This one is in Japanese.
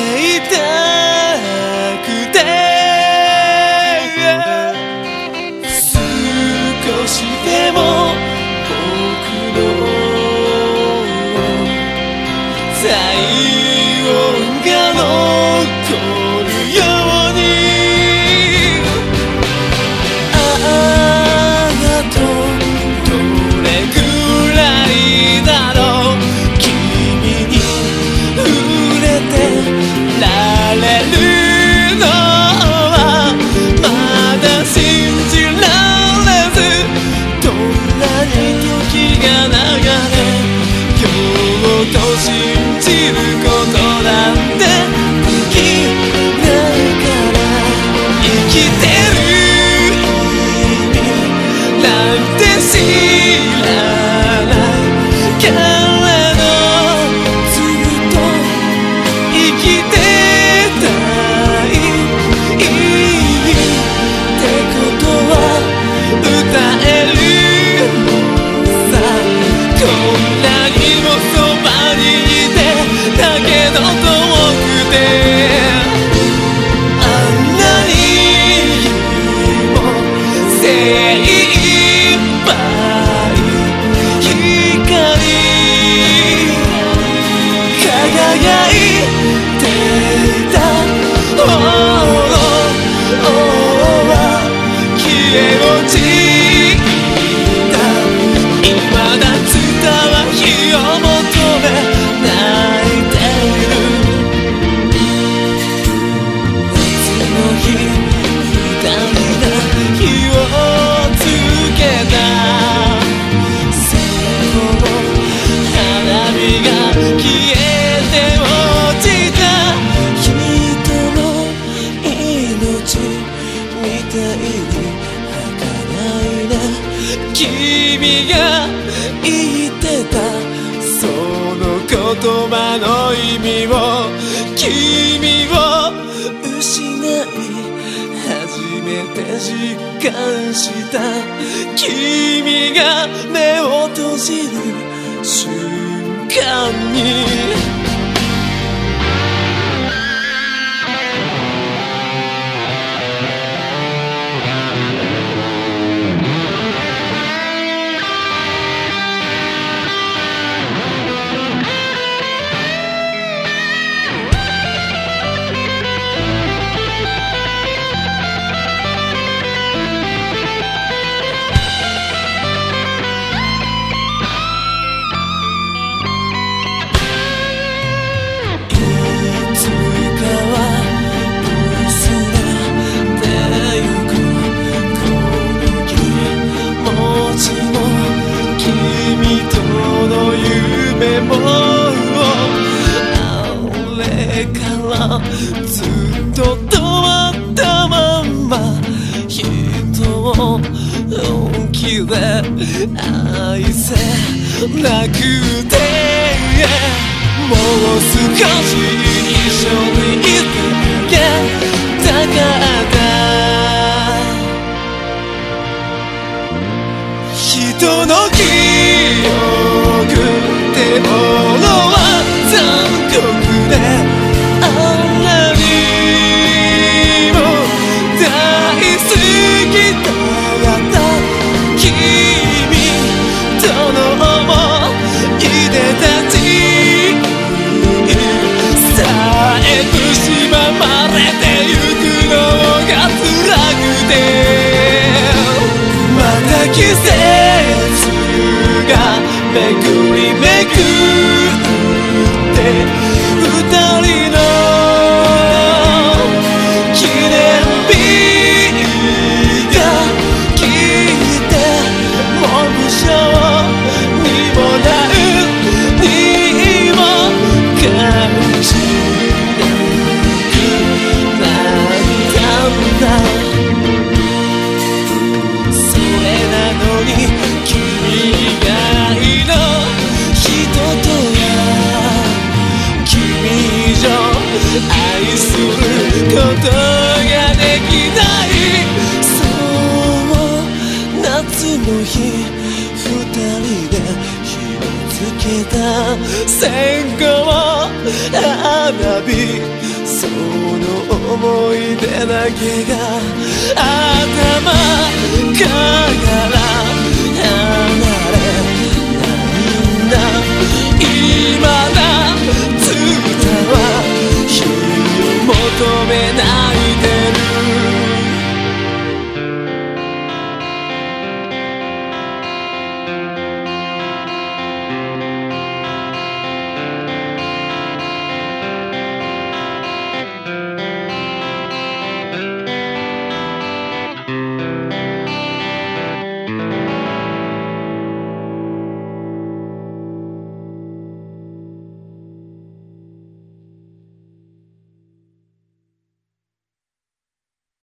ていた do 君が言ってたその言葉の意味を君を失い初めて実感した君が目を閉じる瞬間にずっと止まったまんま人を本気で愛せなくてもう少し一緒にいてけたかった人の記憶ってものは残酷で季節が巡り巡り線香を花火その思い出だけが頭から